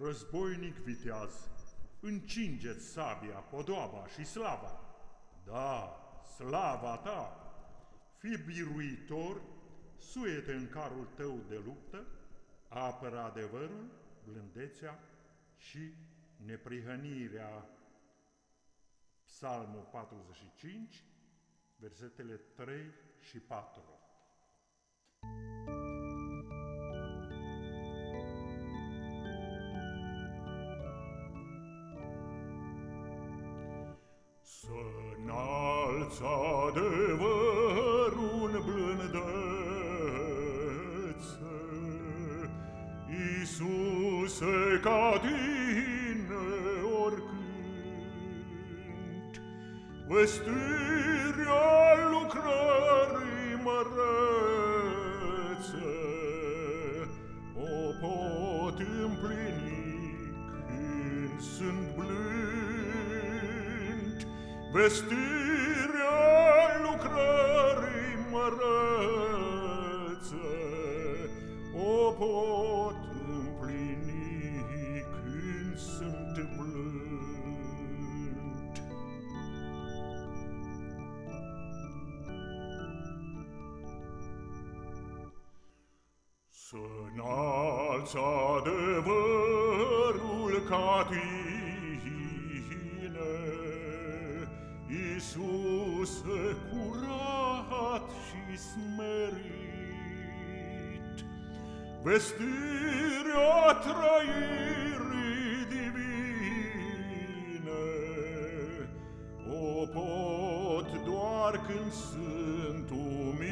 Războinic viteaz, încingeți sabia, podoaba și slava. Da, slava ta! Fi biruitor, suete în carul tău de luptă, apără adevărul, blândețea și neprihănirea. Psalmul 45, versetele 3 și 4. forța adevărul blândețe. Iisuse, ca tine oricând, vestirea lucrării mărețe, o pot împlini când sunt blând, vestirea lucrării mărețe, O pot împlini când sunt blând. Să înalți adevărul ca tine, Iisuse curat și smerit, vestirea trăirii divine. O pot doar când sunt umilit,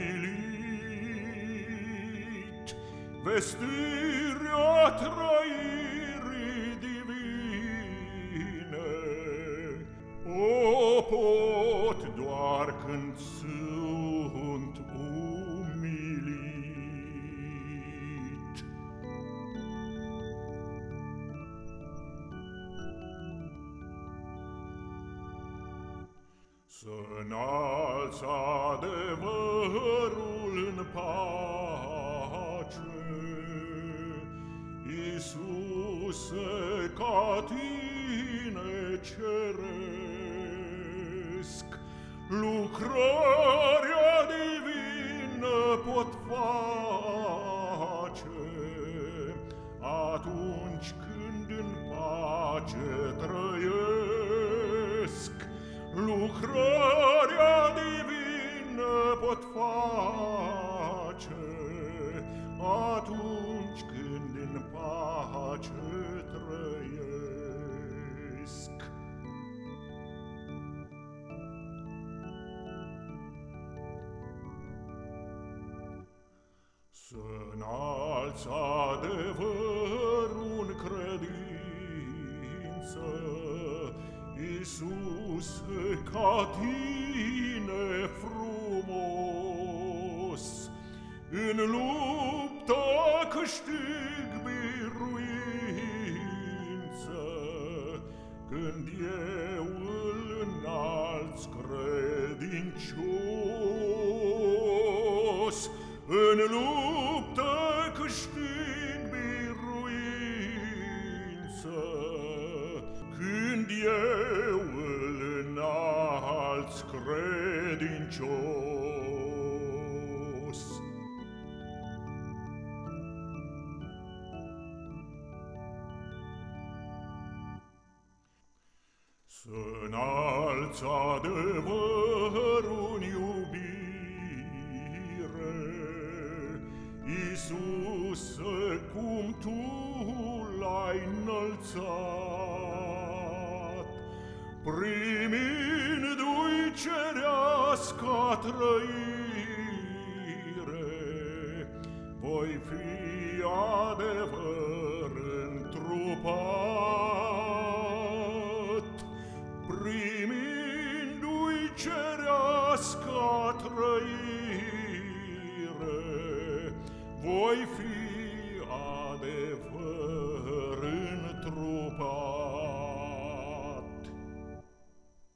vestirea trăirii divine. O pot doar când sunt umilit. Să înalți adevărul în pace, Iisuse, ca tine ceresc, Lucrarea divină pot face atunci când în pace trăiesc lucrarea divină pot face. Înalți adevărul în credință, Iisuse, ca tine frumos, În luptă câștig biruință, Când eu îl înalți credincios, În luptă credincios. Să înalți adevărul în iubire, Iisuse, cum Tu l-ai înălțat, Primindu-i cerească trăire, Voi fi adevăr întrupat, Primindu-i cerească trăire, Voi fi